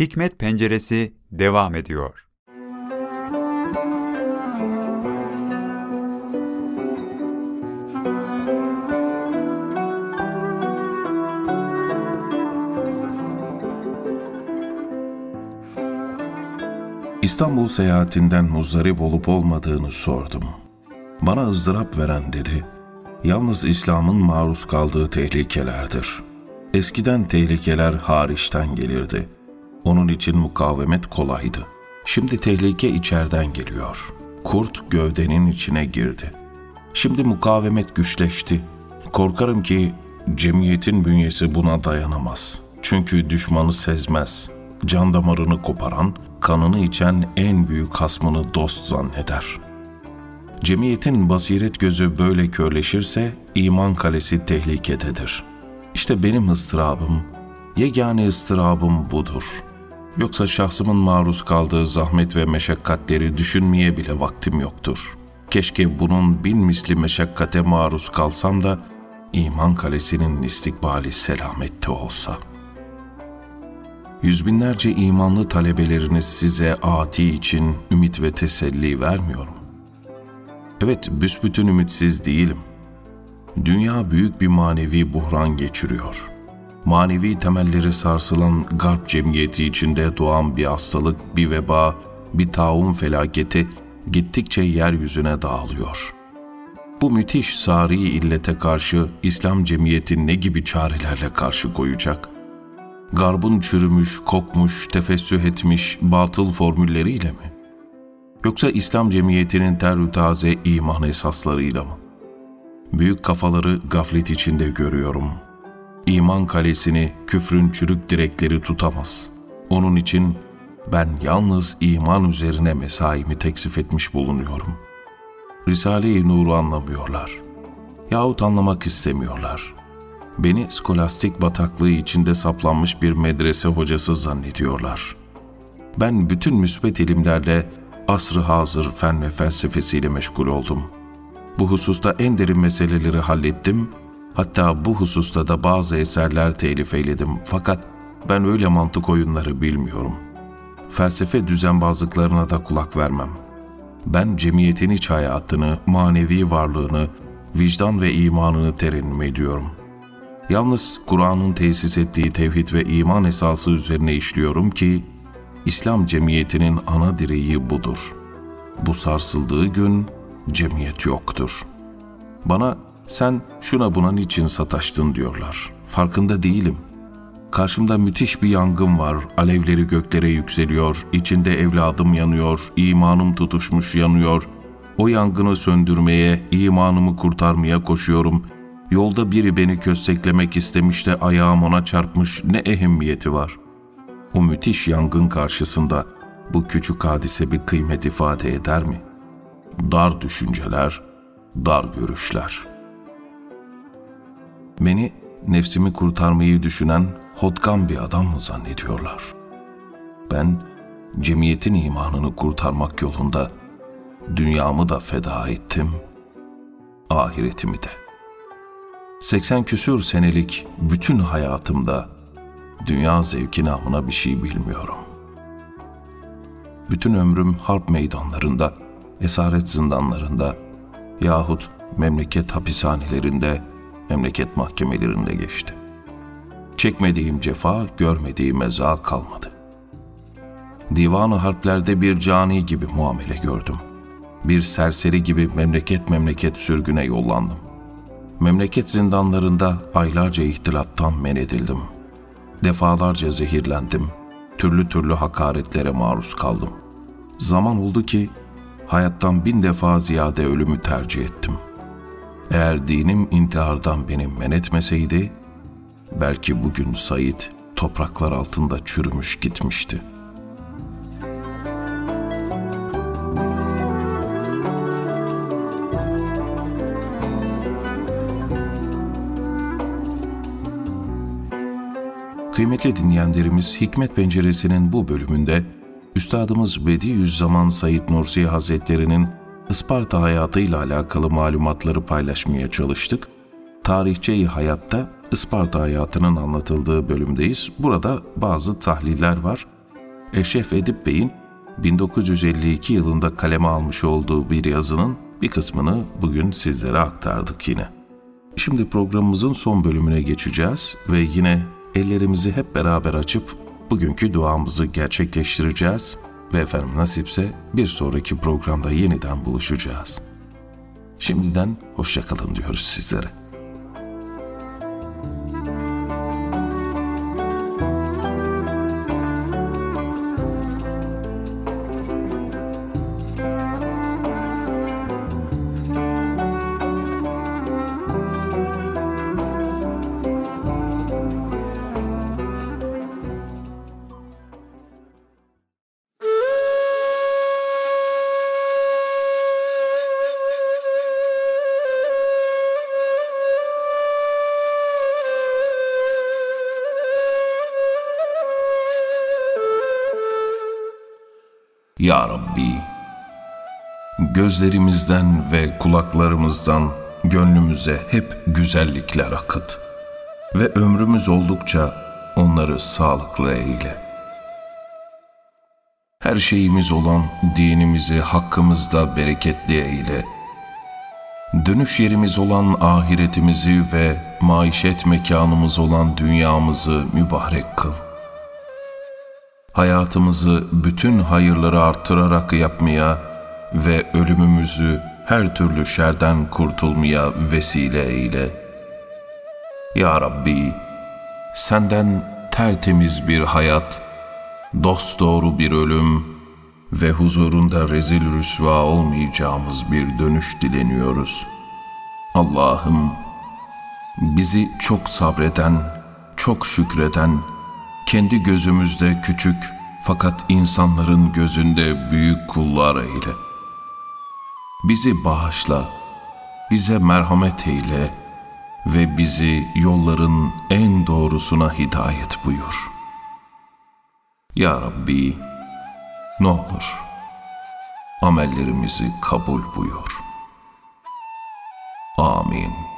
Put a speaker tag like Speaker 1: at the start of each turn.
Speaker 1: Hikmet Penceresi devam ediyor.
Speaker 2: İstanbul seyahatinden muzdarip olup olmadığını sordum. Bana ızdırap veren dedi, yalnız İslam'ın maruz kaldığı tehlikelerdir. Eskiden tehlikeler hariçten gelirdi. Onun için mukavemet kolaydı. Şimdi tehlike içeriden geliyor. Kurt gövdenin içine girdi. Şimdi mukavemet güçleşti. Korkarım ki cemiyetin bünyesi buna dayanamaz. Çünkü düşmanı sezmez. Can damarını koparan, kanını içen en büyük hasmını dost zanneder. Cemiyetin basiret gözü böyle körleşirse iman kalesi tehlikededir. İşte benim ıstırabım, yegane ıstırabım budur. Yoksa şahsımın maruz kaldığı zahmet ve meşakkatleri düşünmeye bile vaktim yoktur. Keşke bunun bin misli meşakkate maruz kalsam da iman kalesinin istikbali selamette olsa.'' Yüz binlerce imanlı talebeleriniz size ati için ümit ve teselli vermiyor mu? Evet, büsbütün ümitsiz değilim. Dünya büyük bir manevi buhran geçiriyor. Manevi temelleri sarsılan garp cemiyeti içinde doğan bir hastalık, bir veba, bir taun felaketi gittikçe yeryüzüne dağılıyor. Bu müthiş sari illete karşı İslam cemiyeti ne gibi çarelerle karşı koyacak?'' garbın çürümüş, kokmuş, tefessüh etmiş batıl formülleriyle mi? Yoksa İslam cemiyetinin terü taze iman esaslarıyla mı? Büyük kafaları gaflet içinde görüyorum. İman kalesini küfrün çürük direkleri tutamaz. Onun için ben yalnız iman üzerine mesaimi teksif etmiş bulunuyorum. Risale-i Nur'u anlamıyorlar. Yahut anlamak istemiyorlar.'' Beni skolastik bataklığı içinde saplanmış bir medrese hocası zannediyorlar. Ben bütün müsbet ilimlerle asrı hazır fen ve felsefesiyle meşgul oldum. Bu hususta en derin meseleleri hallettim, hatta bu hususta da bazı eserler telif eyledim fakat ben öyle mantık oyunları bilmiyorum. Felsefe düzenbazlıklarına da kulak vermem. Ben cemiyetin iç hayatını, manevi varlığını, vicdan ve imanını terenim ediyorum. Yalnız Kur'an'ın tesis ettiği tevhid ve iman esası üzerine işliyorum ki, İslam cemiyetinin ana direği budur. Bu sarsıldığı gün cemiyet yoktur. Bana sen şuna buna niçin sataştın diyorlar. Farkında değilim. Karşımda müthiş bir yangın var. Alevleri göklere yükseliyor. İçinde evladım yanıyor. imanım tutuşmuş yanıyor. O yangını söndürmeye, imanımı kurtarmaya koşuyorum.'' Yolda biri beni kösteklemek istemiş de ayağım ona çarpmış ne ehemmiyeti var. O müthiş yangın karşısında bu küçük hadise bir kıymet ifade eder mi? Dar düşünceler, dar görüşler. Beni nefsimi kurtarmayı düşünen hotkan bir adam mı zannediyorlar? Ben cemiyetin imanını kurtarmak yolunda dünyamı da feda ettim, ahiretimi de.'' 80 küsür senelik bütün hayatımda dünya zevki namına bir şey bilmiyorum. Bütün ömrüm harp meydanlarında, esaret zindanlarında yahut memleket hapishanelerinde, memleket mahkemelerinde geçti. Çekmediğim cefa, görmediğim eza kalmadı. Divanı harplerde bir cani gibi muamele gördüm. Bir serseri gibi memleket memleket sürgüne yollandım Memleket zindanlarında aylarca ihtilattan men edildim. Defalarca zehirlendim. Türlü türlü hakaretlere maruz kaldım. Zaman oldu ki hayattan bin defa ziyade ölümü tercih ettim. Eğer dinim intihardan beni men etmeseydi, belki bugün Said topraklar altında çürümüş gitmişti.'' Kıymetli dinleyenlerimiz Hikmet Penceresi'nin bu bölümünde Üstadımız Bediüzzaman Said Nursi Hazretleri'nin Isparta hayatıyla alakalı malumatları paylaşmaya çalıştık. Tarihçeyi hayatta Isparta hayatının anlatıldığı bölümdeyiz. Burada bazı tahliller var. Eşref Edip Bey'in 1952 yılında kaleme almış olduğu bir yazının bir kısmını bugün sizlere aktardık yine. Şimdi programımızın son bölümüne geçeceğiz ve yine ellerimizi hep beraber açıp bugünkü duamızı gerçekleştireceğiz ve efendim nasipse bir sonraki programda yeniden buluşacağız. Şimdiden hoşçakalın diyoruz sizlere. Ya Rabbi, gözlerimizden ve kulaklarımızdan gönlümüze hep güzellikler akıt ve ömrümüz oldukça onları sağlıklı eyle. Her şeyimiz olan dinimizi hakkımızda bereketli eyle. Dönüş yerimiz olan ahiretimizi ve maişet mekanımız olan dünyamızı mübarek kıl hayatımızı bütün hayırları arttırarak yapmaya ve ölümümüzü her türlü şerden kurtulmaya vesile eyle. Ya Rabbi, senden tertemiz bir hayat, dosdoğru bir ölüm ve huzurunda rezil rüsva olmayacağımız bir dönüş dileniyoruz. Allah'ım, bizi çok sabreden, çok şükreden, kendi gözümüzde küçük fakat insanların gözünde büyük kullar eyle. Bizi bağışla, bize merhamet eyle ve bizi yolların en doğrusuna hidayet buyur. Ya Rabbi, ne olur amellerimizi kabul buyur. Amin.